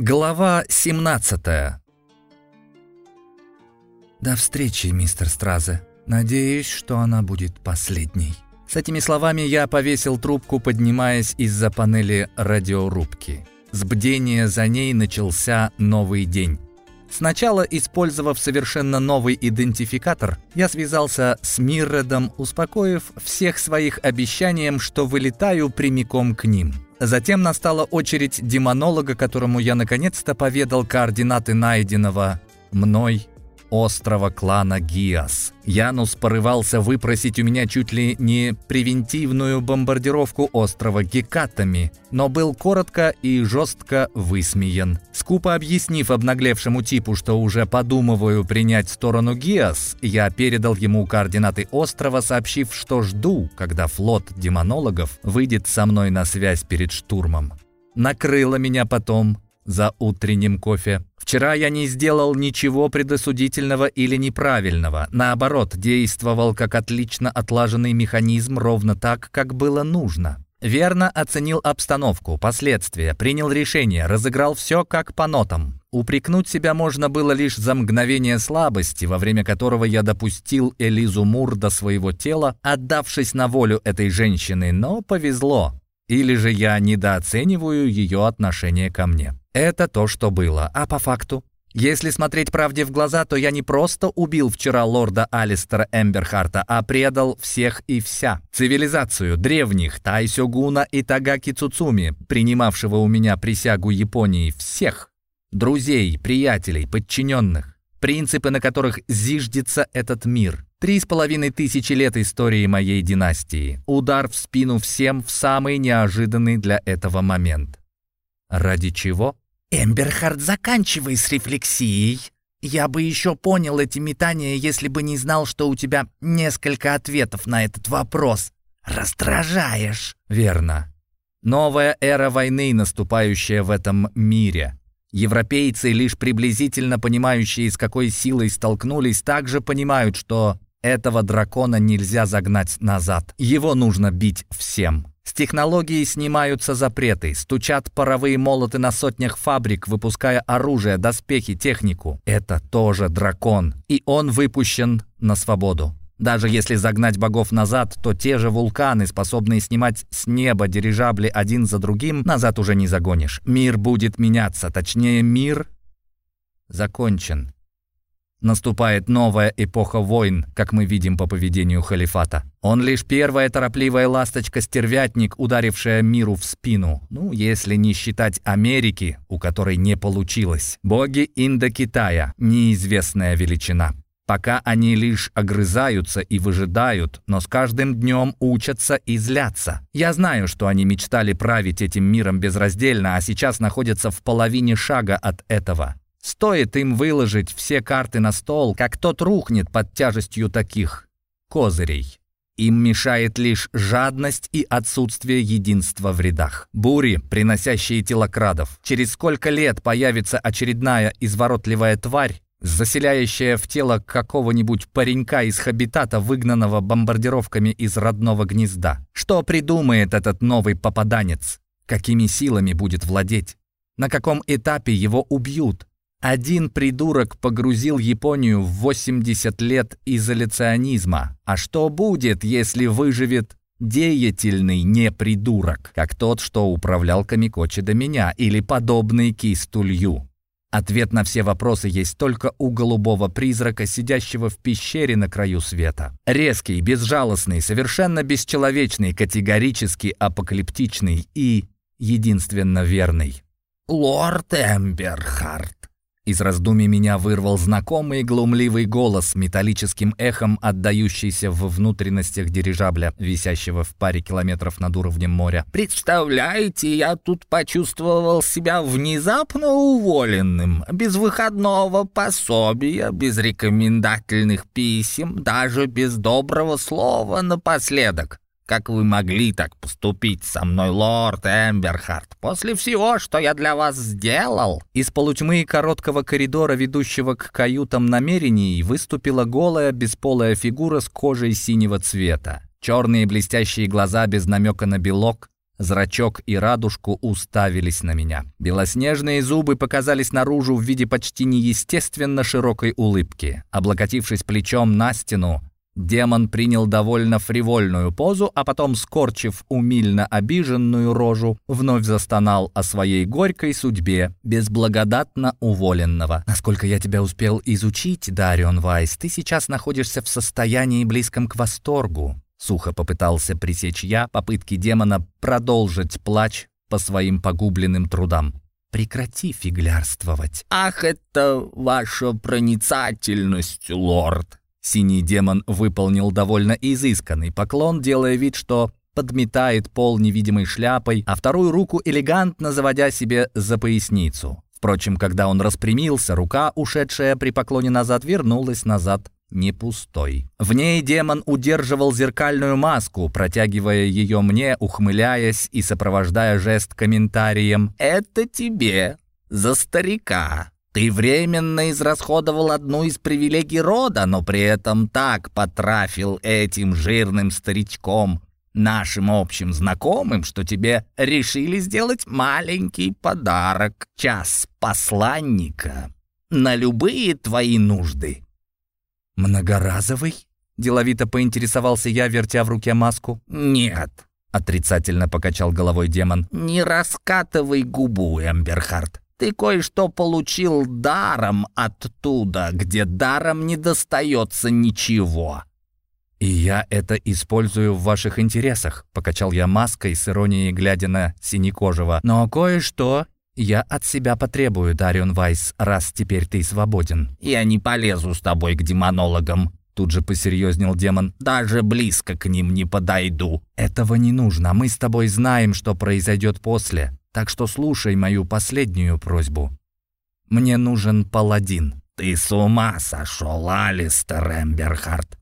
Глава 17 «До встречи, мистер Стразе. Надеюсь, что она будет последней». С этими словами я повесил трубку, поднимаясь из-за панели радиорубки. С бдения за ней начался новый день. Сначала, использовав совершенно новый идентификатор, я связался с Мирредом, успокоив всех своих обещанием, что вылетаю прямиком к ним. Затем настала очередь демонолога, которому я наконец-то поведал координаты найденного мной острова клана Гиас. Янус порывался выпросить у меня чуть ли не превентивную бомбардировку острова гекатами, но был коротко и жестко высмеян. Скупо объяснив обнаглевшему типу, что уже подумываю принять сторону Гиас, я передал ему координаты острова, сообщив, что жду, когда флот демонологов выйдет со мной на связь перед штурмом. Накрыло меня потом за утренним кофе. Вчера я не сделал ничего предосудительного или неправильного. Наоборот, действовал как отлично отлаженный механизм ровно так, как было нужно. Верно оценил обстановку, последствия, принял решение, разыграл все как по нотам. Упрекнуть себя можно было лишь за мгновение слабости, во время которого я допустил Элизу Мур до своего тела, отдавшись на волю этой женщины, но повезло. Или же я недооцениваю ее отношение ко мне. Это то, что было. А по факту? Если смотреть правде в глаза, то я не просто убил вчера лорда Алистера Эмберхарта, а предал всех и вся. Цивилизацию древних Тайсёгуна и Тагаки Цуцуми, принимавшего у меня присягу Японии, всех. Друзей, приятелей, подчиненных. Принципы, на которых зиждется этот мир. Три с половиной тысячи лет истории моей династии. Удар в спину всем в самый неожиданный для этого момент. Ради чего? Эмберхард, заканчивай с рефлексией. Я бы еще понял эти метания, если бы не знал, что у тебя несколько ответов на этот вопрос. Раздражаешь. Верно. Новая эра войны, наступающая в этом мире. Европейцы, лишь приблизительно понимающие, с какой силой столкнулись, также понимают, что этого дракона нельзя загнать назад. Его нужно бить всем. С технологией снимаются запреты, стучат паровые молоты на сотнях фабрик, выпуская оружие, доспехи, технику. Это тоже дракон, и он выпущен на свободу. Даже если загнать богов назад, то те же вулканы, способные снимать с неба дирижабли один за другим, назад уже не загонишь. Мир будет меняться, точнее мир закончен. Наступает новая эпоха войн, как мы видим по поведению халифата. Он лишь первая торопливая ласточка-стервятник, ударившая миру в спину. Ну, если не считать Америки, у которой не получилось. Боги Индокитая – неизвестная величина. Пока они лишь огрызаются и выжидают, но с каждым днем учатся и злятся. Я знаю, что они мечтали править этим миром безраздельно, а сейчас находятся в половине шага от этого. Стоит им выложить все карты на стол, как тот рухнет под тяжестью таких козырей. Им мешает лишь жадность и отсутствие единства в рядах. Бури, приносящие телокрадов. Через сколько лет появится очередная изворотливая тварь, заселяющая в тело какого-нибудь паренька из хабитата, выгнанного бомбардировками из родного гнезда. Что придумает этот новый попаданец? Какими силами будет владеть? На каком этапе его убьют? Один придурок погрузил Японию в 80 лет изоляционизма. А что будет, если выживет деятельный непридурок, как тот, что управлял Камикочи до меня, или подобный Кисту Лью? Ответ на все вопросы есть только у голубого призрака, сидящего в пещере на краю света. Резкий, безжалостный, совершенно бесчеловечный, категорически апокалиптичный и единственно верный. «Лорд Эмберхарт, из раздумий меня вырвал знакомый глумливый голос, металлическим эхом отдающийся в внутренностях дирижабля, висящего в паре километров над уровнем моря. «Представляете, я тут почувствовал себя внезапно уволенным, без выходного пособия, без рекомендательных писем, даже без доброго слова напоследок. Как вы могли так поступить со мной, лорд Эмберхарт, после всего, что я для вас сделал?» Из полутьмы короткого коридора, ведущего к каютам намерений, выступила голая, бесполая фигура с кожей синего цвета. Черные блестящие глаза без намека на белок, Зрачок и радужку уставились на меня. Белоснежные зубы показались наружу в виде почти неестественно широкой улыбки. Облокотившись плечом на стену, демон принял довольно фривольную позу, а потом, скорчив умильно обиженную рожу, вновь застонал о своей горькой судьбе, безблагодатно уволенного. «Насколько я тебя успел изучить, Дарион Вайс, ты сейчас находишься в состоянии близком к восторгу. Сухо попытался пресечь я попытки демона продолжить плач по своим погубленным трудам. «Прекрати фиглярствовать!» «Ах, это ваша проницательность, лорд!» Синий демон выполнил довольно изысканный поклон, делая вид, что подметает пол невидимой шляпой, а вторую руку элегантно заводя себе за поясницу. Впрочем, когда он распрямился, рука, ушедшая при поклоне назад, вернулась назад не пустой. В ней демон удерживал зеркальную маску, протягивая ее мне, ухмыляясь и сопровождая жест комментарием «Это тебе, за старика». Ты временно израсходовал одну из привилегий рода, но при этом так потрафил этим жирным старичком, нашим общим знакомым, что тебе решили сделать маленький подарок, час посланника на любые твои нужды. «Многоразовый?» — деловито поинтересовался я, вертя в руке маску. «Нет», — отрицательно покачал головой демон. «Не раскатывай губу, Эмберхард. Ты кое-что получил даром оттуда, где даром не достается ничего». «И я это использую в ваших интересах», — покачал я маской с иронией, глядя на синекожего. «Но кое-что «Я от себя потребую, Дарион Вайс, раз теперь ты свободен». «Я не полезу с тобой к демонологам», Тут же посерьезнел демон. «Даже близко к ним не подойду». «Этого не нужно. Мы с тобой знаем, что произойдет после. Так что слушай мою последнюю просьбу. Мне нужен паладин». «Ты с ума сошел, Алистер Эмберхард!»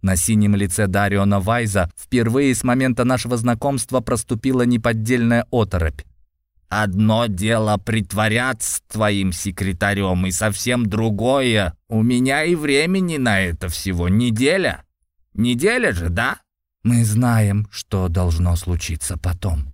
На синем лице Дариона Вайза впервые с момента нашего знакомства проступила неподдельная оторопь. Одно дело притворяться твоим секретарем, и совсем другое. У меня и времени на это всего неделя. Неделя же, да? Мы знаем, что должно случиться потом.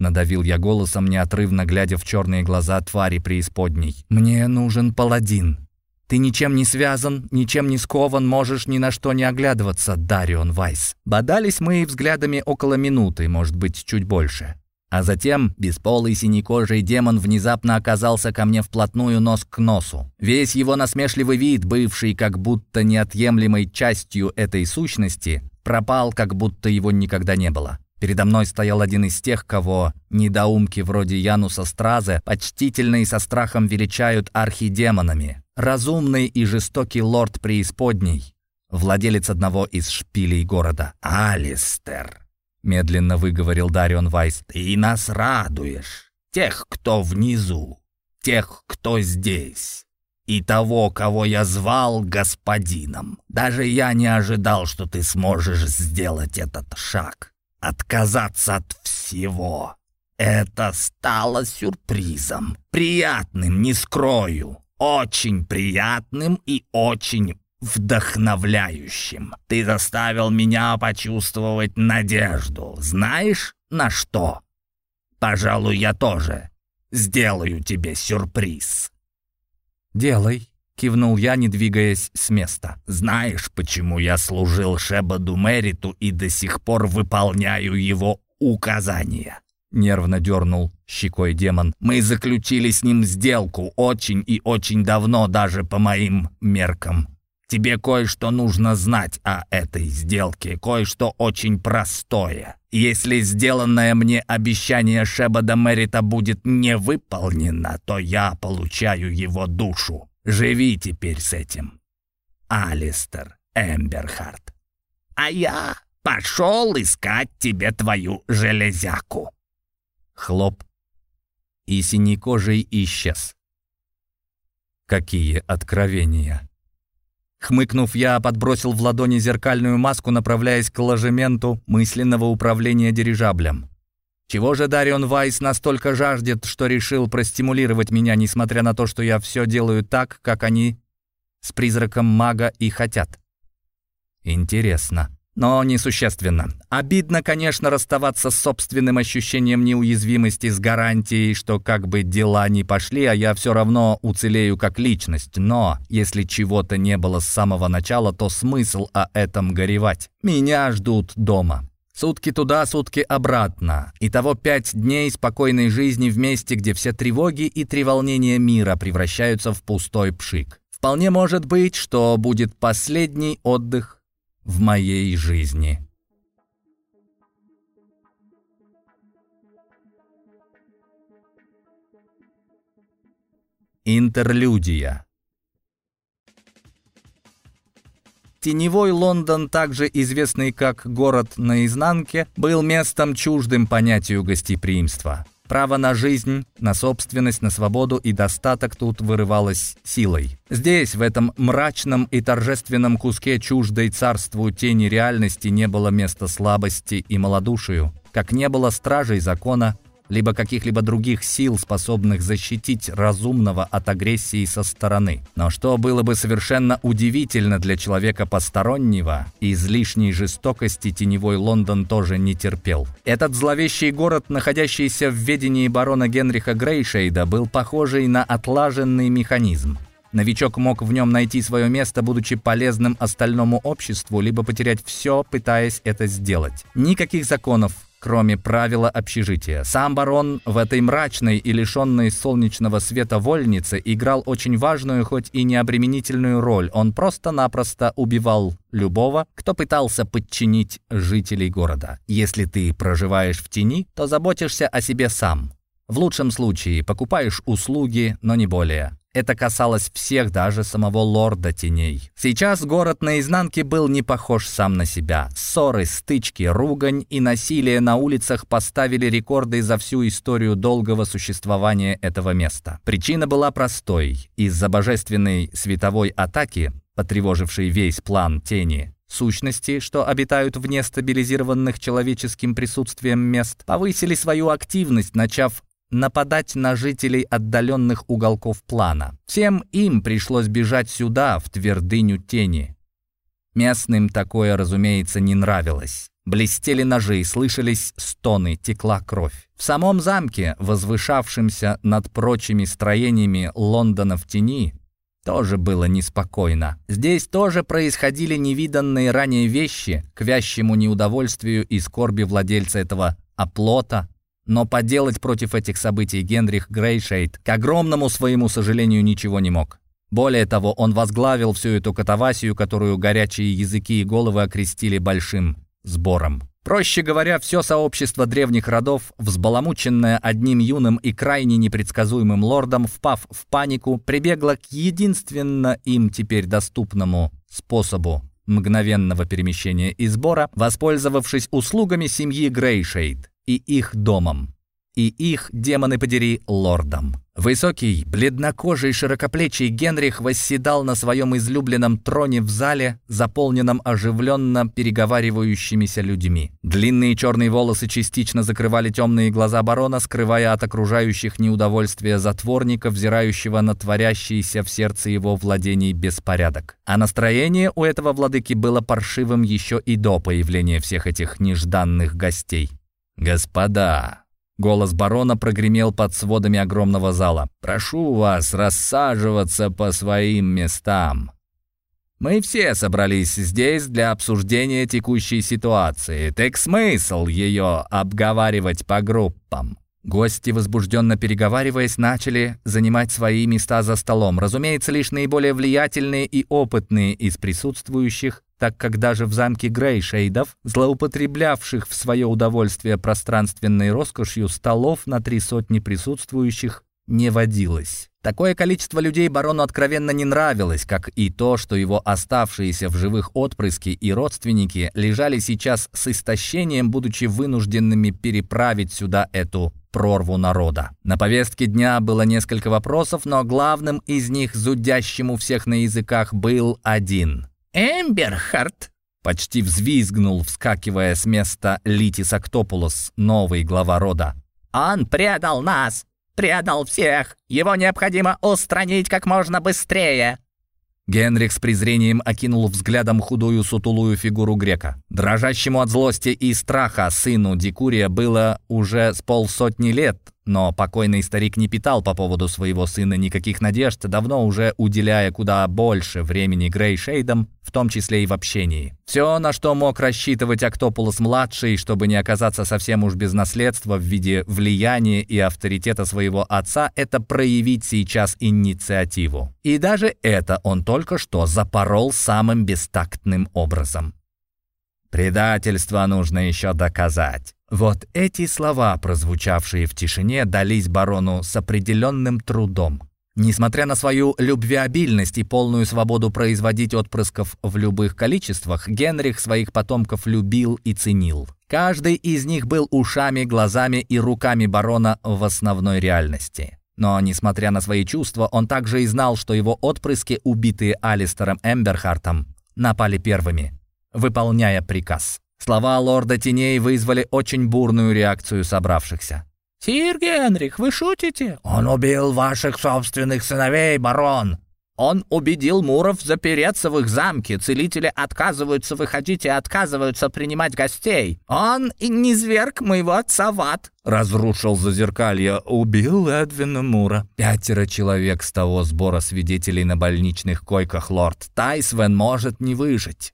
Надавил я голосом, неотрывно глядя в черные глаза твари преисподней. «Мне нужен паладин. Ты ничем не связан, ничем не скован, можешь ни на что не оглядываться, Дарион Вайс». Бодались мы взглядами около минуты, может быть, чуть больше. А затем бесполый синекожий демон внезапно оказался ко мне вплотную нос к носу. Весь его насмешливый вид, бывший как будто неотъемлемой частью этой сущности, пропал, как будто его никогда не было. Передо мной стоял один из тех, кого недоумки вроде Януса Стразе почтительно и со страхом величают архидемонами. Разумный и жестокий лорд преисподней, владелец одного из шпилей города. «Алистер!» — медленно выговорил Дарион Вайс. «Ты нас радуешь. Тех, кто внизу, тех, кто здесь, и того, кого я звал господином. Даже я не ожидал, что ты сможешь сделать этот шаг, отказаться от всего. Это стало сюрпризом, приятным, не скрою, очень приятным и очень вдохновляющим. Ты заставил меня почувствовать надежду. Знаешь, на что? Пожалуй, я тоже сделаю тебе сюрприз». «Делай», — кивнул я, не двигаясь с места. «Знаешь, почему я служил Шебаду Мериту и до сих пор выполняю его указания?» Нервно дернул щекой демон. «Мы заключили с ним сделку очень и очень давно, даже по моим меркам. Тебе кое-что нужно знать о этой сделке, кое-что очень простое. Если сделанное мне обещание Шебада Мерита будет не выполнено, то я получаю его душу. Живи теперь с этим. Алистер Эмберхарт. А я пошел искать тебе твою железяку. Хлоп. И синекожий исчез. Какие откровения! Хмыкнув, я подбросил в ладони зеркальную маску, направляясь к ложементу мысленного управления дирижаблем. Чего же Дарион Вайс настолько жаждет, что решил простимулировать меня, несмотря на то, что я все делаю так, как они с призраком мага и хотят? Интересно. но несущественно. Обидно, конечно, расставаться с собственным ощущением неуязвимости с гарантией, что как бы дела не пошли, а я все равно уцелею как личность. Но если чего-то не было с самого начала, то смысл о этом горевать. Меня ждут дома. Сутки туда, сутки обратно. Итого пять дней спокойной жизни в месте, где все тревоги и треволнения мира превращаются в пустой пшик. Вполне может быть, что будет последний отдых в моей жизни. Интерлюдия Теневой Лондон, также известный как «город наизнанке», был местом чуждым понятию гостеприимства. Право на жизнь, на собственность, на свободу и достаток тут вырывалось силой. Здесь, в этом мрачном и торжественном куске чуждой царству тени реальности не было места слабости и малодушию, как не было стражей закона, либо каких-либо других сил, способных защитить разумного от агрессии со стороны. Но что было бы совершенно удивительно для человека постороннего, излишней жестокости теневой Лондон тоже не терпел. Этот зловещий город, находящийся в ведении барона Генриха Грейшейда, был похожий на отлаженный механизм. Новичок мог в нем найти свое место, будучи полезным остальному обществу, либо потерять все, пытаясь это сделать. Никаких законов, кроме правила общежития. Сам барон в этой мрачной и лишенной солнечного света вольнице играл очень важную, хоть и необременительную роль. Он просто-напросто убивал любого, кто пытался подчинить жителей города. Если ты проживаешь в тени, то заботишься о себе сам. В лучшем случае покупаешь услуги, но не более. Это касалось всех, даже самого лорда теней. Сейчас город наизнанке был не похож сам на себя. Ссоры, стычки, ругань и насилие на улицах поставили рекорды за всю историю долгого существования этого места. Причина была простой. Из-за божественной световой атаки, потревожившей весь план тени, Сущности, что обитают вне стабилизированных человеческим присутствием мест, повысили свою активность, начав нападать на жителей отдаленных уголков плана. Всем им пришлось бежать сюда, в твердыню тени. Местным такое, разумеется, не нравилось. Блестели ножи, слышались стоны, текла кровь. В самом замке, возвышавшемся над прочими строениями Лондона в тени, тоже было неспокойно. Здесь тоже происходили невиданные ранее вещи к вящему неудовольствию и скорби владельца этого оплота, но поделать против этих событий Генрих Грейшейд, к огромному своему сожалению, ничего не мог. Более того, он возглавил всю эту катавасию, которую горячие языки и головы окрестили большим сбором. Проще говоря, все сообщество древних родов, взбаламученное одним юным и крайне непредсказуемым лордом, впав в панику, прибегло к единственно им теперь доступному способу мгновенного перемещения и сбора, воспользовавшись услугами семьи Грейшейд и их домом. И их, демоны подери, лордом. Высокий, бледнокожий, широкоплечий Генрих восседал на своем излюбленном троне в зале, заполненном оживленно переговаривающимися людьми. Длинные черные волосы частично закрывали темные глаза барона, скрывая от окружающих неудовольствия затворника, взирающего на творящийся в сердце его владений беспорядок. А настроение у этого владыки было паршивым еще и до появления всех этих нежданных гостей. «Господа!» Голос барона прогремел под сводами огромного зала. «Прошу вас рассаживаться по своим местам. Мы все собрались здесь для обсуждения текущей ситуации. Так смысл ее обговаривать по группам?» Гости, возбужденно переговариваясь, начали занимать свои места за столом. Разумеется, лишь наиболее влиятельные и опытные из присутствующих так как даже в замке Грейшейдов, злоупотреблявших в свое удовольствие пространственной роскошью столов на три сотни присутствующих, не водилось. Такое количество людей барону откровенно не нравилось, как и то, что его оставшиеся в живых отпрыски и родственники лежали сейчас с истощением, будучи вынужденными переправить сюда эту прорву народа. На повестке дня было несколько вопросов, но главным из них, зудящим у всех на языках, был один. Эмберхард!» Почти взвизгнул, вскакивая с места Литис Актопулос, новый глава рода. «Он предал нас! Предал всех! Его необходимо устранить как можно быстрее!» Генрих с презрением окинул взглядом худую сутулую фигуру грека. Дрожащему от злости и страха сыну Дикурия было уже с полсотни лет, но покойный старик не питал по поводу своего сына никаких надежд, давно уже уделяя куда больше времени Грейшейдам, в том числе и в общении. Все, на что мог рассчитывать Актопулос-младший, чтобы не оказаться совсем уж без наследства в виде влияния и авторитета своего отца, это проявить сейчас инициативу. И даже это он только что запорол самым бестактным образом. Предательство нужно еще доказать. Вот эти слова, прозвучавшие в тишине, дались барону с определенным трудом. Несмотря на свою любвеобильность и полную свободу производить отпрысков в любых количествах, Генрих своих потомков любил и ценил. Каждый из них был ушами, глазами и руками барона в основной реальности. Но, несмотря на свои чувства, он также и знал, что его отпрыски, убитые Алистером Эмберхартом, напали первыми, выполняя приказ. Слова лорда теней вызвали очень бурную реакцию собравшихся. «Сир Генрих, вы шутите?» «Он убил ваших собственных сыновей, барон!» Он убедил Муров запереться в их замке. Целители отказываются выходить и отказываются принимать гостей. Он и не зверг моего отца в ад. Разрушил зазеркалье. Убил Эдвина Мура. Пятеро человек с того сбора свидетелей на больничных койках, лорд Тайсвен может не выжить.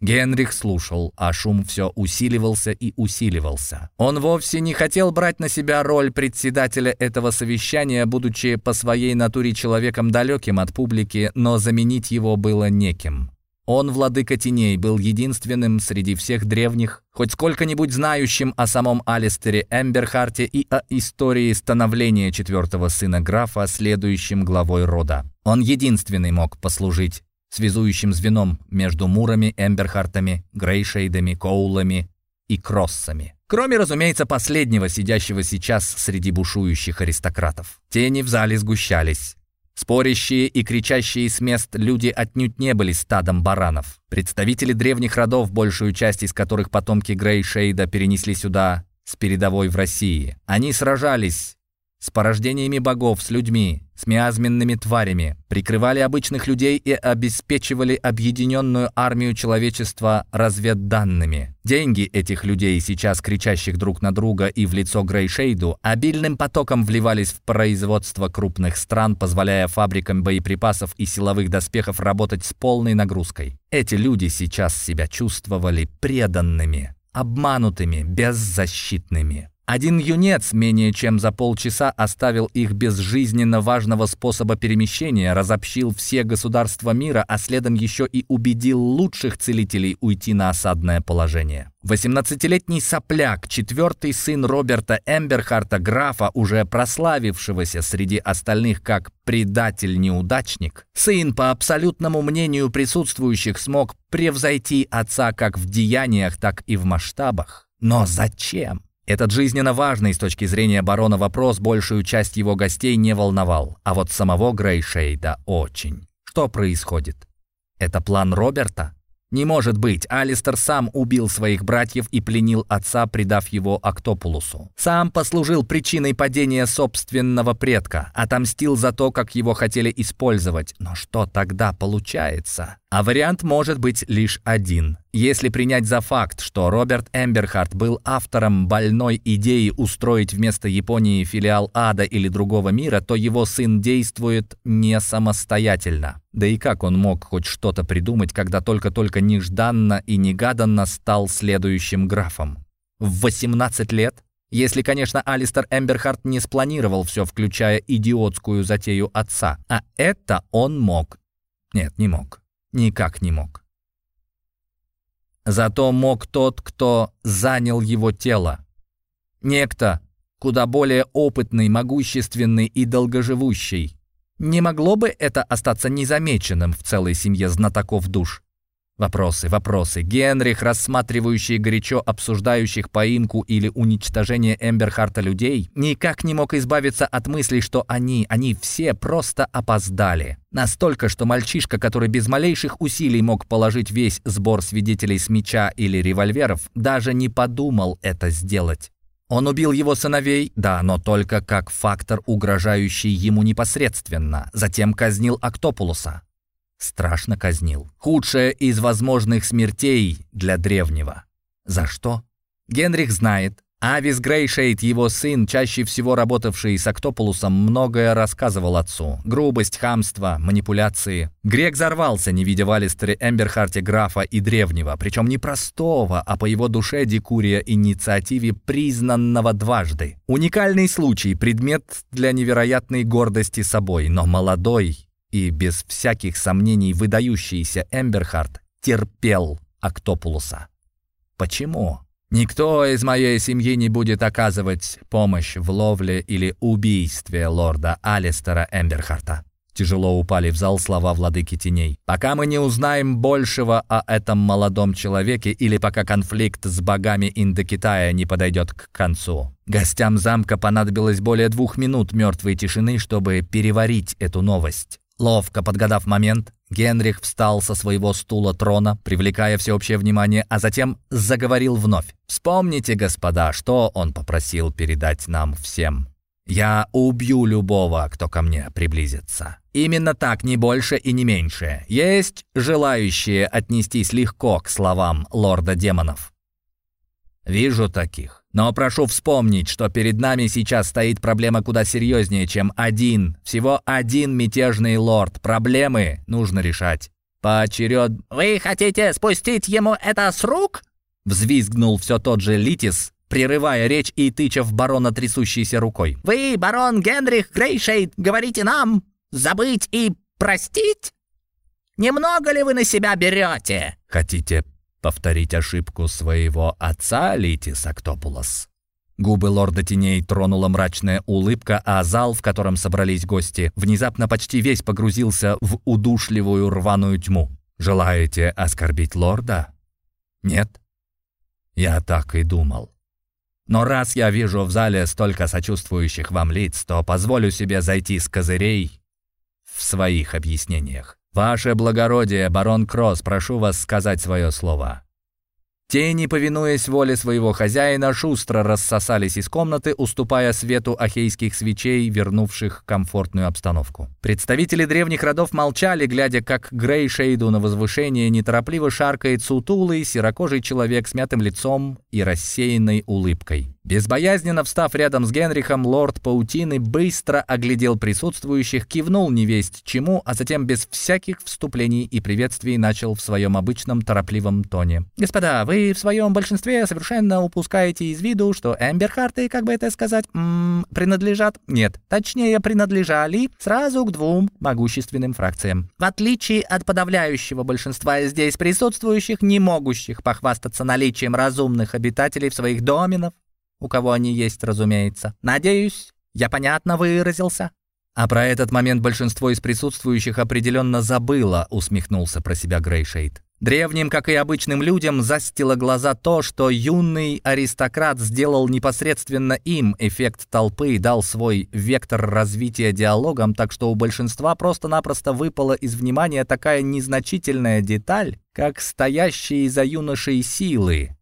Генрих слушал, а шум все усиливался и усиливался. Он вовсе не хотел брать на себя роль председателя этого совещания, будучи по своей натуре человеком далеким от публики, но заменить его было неким. Он, владыка теней, был единственным среди всех древних, хоть сколько-нибудь знающим о самом Алистере Эмберхарте и о истории становления четвертого сына графа, следующим главой рода. Он единственный мог послужить связующим звеном между Мурами, Эмберхартами, Грейшейдами, Коулами и Кроссами. Кроме, разумеется, последнего, сидящего сейчас среди бушующих аристократов. Тени в зале сгущались. Спорящие и кричащие с мест люди отнюдь не были стадом баранов. Представители древних родов, большую часть из которых потомки Грейшейда перенесли сюда с передовой в России. Они сражались с порождениями богов, с людьми, с миазменными тварями, прикрывали обычных людей и обеспечивали объединенную армию человечества разведданными. Деньги этих людей, сейчас кричащих друг на друга и в лицо Грейшейду, обильным потоком вливались в производство крупных стран, позволяя фабрикам боеприпасов и силовых доспехов работать с полной нагрузкой. Эти люди сейчас себя чувствовали преданными, обманутыми, беззащитными. Один юнец менее чем за полчаса оставил их без жизненно важного способа перемещения, разобщил все государства мира, а следом еще и убедил лучших целителей уйти на осадное положение. 18-летний сопляк, четвертый сын Роберта Эмберхарта, графа, уже прославившегося среди остальных как предатель-неудачник, сын, по абсолютному мнению присутствующих, смог превзойти отца как в деяниях, так и в масштабах. Но зачем? Этот жизненно важный с точки зрения барона вопрос большую часть его гостей не волновал, а вот самого Грейшейда очень. Что происходит? Это план Роберта? Не может быть, Алистер сам убил своих братьев и пленил отца, предав его Октопулусу. Сам послужил причиной падения собственного предка, отомстил за то, как его хотели использовать. Но что тогда получается? А вариант может быть лишь один. Если принять за факт, что Роберт Эмберхарт был автором больной идеи устроить вместо Японии филиал ада или другого мира, то его сын действует не самостоятельно. Да и как он мог хоть что-то придумать, когда только-только нежданно и негаданно стал следующим графом? В 18 лет? Если, конечно, Алистер Эмберхарт не спланировал все, включая идиотскую затею отца. А это он мог. Нет, не мог никак не мог. Зато мог тот, кто занял его тело. Некто, куда более опытный, могущественный и долгоживущий. Не могло бы это остаться незамеченным в целой семье знатоков душ? Вопросы, вопросы. Генрих, рассматривающий горячо обсуждающих поимку или уничтожение Эмберхарта людей, никак не мог избавиться от мысли, что они, они все просто опоздали. Настолько, что мальчишка, который без малейших усилий мог положить весь сбор свидетелей с меча или револьверов, даже не подумал это сделать. Он убил его сыновей, да, но только как фактор, угрожающий ему непосредственно. Затем казнил Октопулуса. Страшно казнил. Худшая из возможных смертей для древнего. За что? Генрих знает. Авис Грейшейд, его сын, чаще всего работавший с Октополусом, многое рассказывал отцу. Грубость, хамство, манипуляции. Грек взорвался, не видя в Алистере Эмберхарте графа и древнего, причем не простого, а по его душе Декурия инициативе признанного дважды. Уникальный случай, предмет для невероятной гордости собой, но молодой и без всяких сомнений выдающийся Эмберхарт терпел Октопулуса. Почему? Никто из моей семьи не будет оказывать помощь в ловле или убийстве лорда Алистера Эмберхарта. Тяжело упали в зал слова владыки теней. «Пока мы не узнаем большего о этом молодом человеке или пока конфликт с богами Индокитая не подойдет к концу». Гостям замка понадобилось более двух минут мертвой тишины, чтобы переварить эту новость. Ловко подгадав момент, Генрих встал со своего стула трона, привлекая всеобщее внимание, а затем заговорил вновь. «Вспомните, господа, что он попросил передать нам всем. Я убью любого, кто ко мне приблизится. Именно так, не больше и не меньше. Есть желающие отнестись легко к словам лорда демонов. Вижу таких. Но прошу вспомнить, что перед нами сейчас стоит проблема куда серьезнее, чем один, всего один мятежный лорд. Проблемы нужно решать. Поочеред... «Вы хотите спустить ему это с рук?» Взвизгнул все тот же Литис, прерывая речь и тыча в барона трясущейся рукой. «Вы, барон Генрих Грейшейд, говорите нам забыть и простить? Немного ли вы на себя берете?» «Хотите повторить ошибку своего отца, Литис Актопулос. Губы лорда теней тронула мрачная улыбка, а зал, в котором собрались гости, внезапно почти весь погрузился в удушливую рваную тьму. «Желаете оскорбить лорда?» «Нет?» «Я так и думал. Но раз я вижу в зале столько сочувствующих вам лиц, то позволю себе зайти с козырей в своих объяснениях. «Ваше благородие, барон Кросс, прошу вас сказать свое слово». Тени, повинуясь воле своего хозяина, шустро рассосались из комнаты, уступая свету ахейских свечей, вернувших комфортную обстановку. Представители древних родов молчали, глядя, как Грей Шейду на возвышение неторопливо шаркает сутулый, серокожий человек с мятым лицом и рассеянной улыбкой. Безбоязненно встав рядом с Генрихом, лорд Паутины быстро оглядел присутствующих, кивнул невесть чему, а затем без всяких вступлений и приветствий начал в своем обычном торопливом тоне. «Господа, вы в своем большинстве совершенно упускаете из виду, что Эмберхарты, как бы это сказать, м -м, принадлежат... Нет, точнее, принадлежали сразу к двум могущественным фракциям. В отличие от подавляющего большинства здесь присутствующих, не могущих похвастаться наличием разумных обитателей в своих доменах, у кого они есть, разумеется. Надеюсь, я понятно выразился». «А про этот момент большинство из присутствующих определенно забыло», усмехнулся про себя Грейшейд. Древним, как и обычным людям, застило глаза то, что юный аристократ сделал непосредственно им, эффект толпы дал свой вектор развития диалогам, так что у большинства просто-напросто выпала из внимания такая незначительная деталь, как стоящие за юношей силы.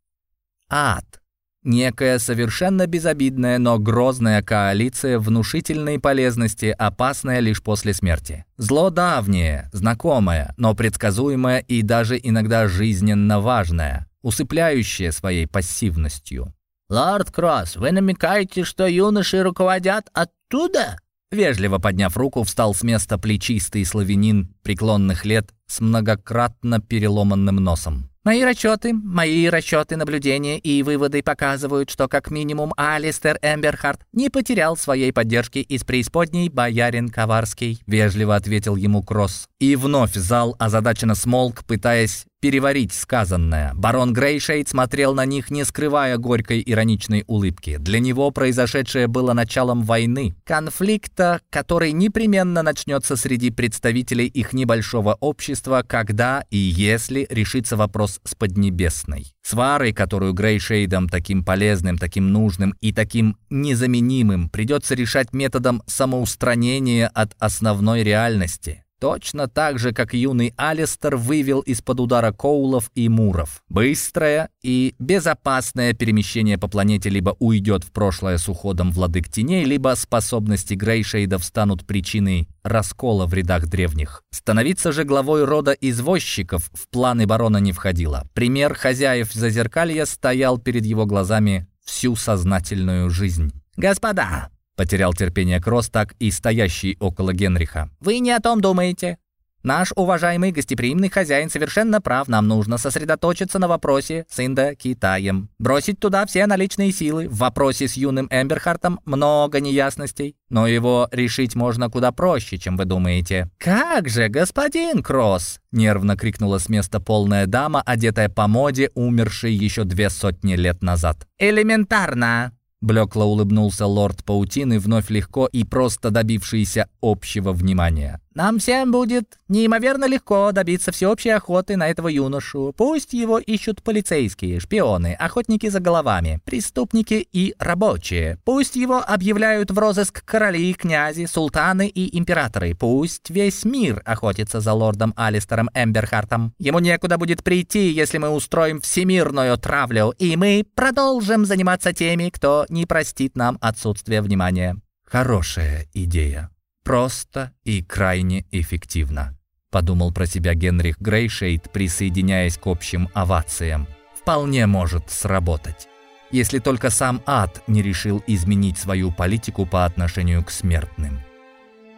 Ад. Некая совершенно безобидная, но грозная коалиция внушительной полезности, опасная лишь после смерти. Зло давнее, знакомое, но предсказуемое и даже иногда жизненно важное, усыпляющее своей пассивностью. «Лорд Кросс, вы намекаете, что юноши руководят оттуда?» Вежливо подняв руку, встал с места плечистый славянин преклонных лет с многократно переломанным носом. Мои расчеты, мои расчеты, наблюдения и выводы показывают, что как минимум Алистер Эмберхарт не потерял своей поддержки из преисподней боярин Коварский», — вежливо ответил ему Кросс. И вновь зал озадаченно смолк, пытаясь переварить сказанное. Барон Грейшейд смотрел на них, не скрывая горькой ироничной улыбки. Для него произошедшее было началом войны, конфликта, который непременно начнется среди представителей их небольшого общества, когда и если решится вопрос с Поднебесной. Сварой, которую Грейшейдом таким полезным, таким нужным и таким незаменимым придется решать методом самоустранения от основной реальности. Точно так же, как юный Алистер вывел из-под удара Коулов и Муров. Быстрое и безопасное перемещение по планете либо уйдет в прошлое с уходом владык теней, либо способности Грейшейдов станут причиной раскола в рядах древних. Становиться же главой рода извозчиков в планы барона не входило. Пример хозяев Зазеркалья стоял перед его глазами всю сознательную жизнь. «Господа, Потерял терпение Кросс, так и стоящий около Генриха. «Вы не о том думаете. Наш уважаемый гостеприимный хозяин совершенно прав. Нам нужно сосредоточиться на вопросе с Индо-Китаем. Бросить туда все наличные силы. В вопросе с юным Эмберхартом много неясностей, но его решить можно куда проще, чем вы думаете. «Как же, господин Кросс!» — нервно крикнула с места полная дама, одетая по моде, умершей еще две сотни лет назад. «Элементарно! Блекло улыбнулся лорд Паутины, вновь легко и просто добившийся общего внимания. Нам всем будет неимоверно легко добиться всеобщей охоты на этого юношу. Пусть его ищут полицейские, шпионы, охотники за головами, преступники и рабочие. Пусть его объявляют в розыск короли, князи, султаны и императоры. Пусть весь мир охотится за лордом Алистером Эмберхартом. Ему некуда будет прийти, если мы устроим всемирную травлю, и мы продолжим заниматься теми, кто не простит нам отсутствие внимания. Хорошая идея. Просто и крайне эффективно, подумал про себя Генрих Грейшейд, присоединяясь к общим овациям. Вполне может сработать. Если только сам ад не решил изменить свою политику по отношению к смертным.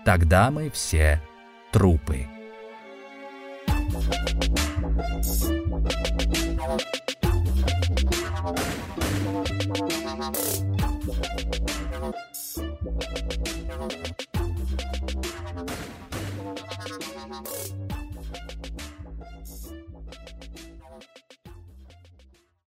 Тогда мы все трупы.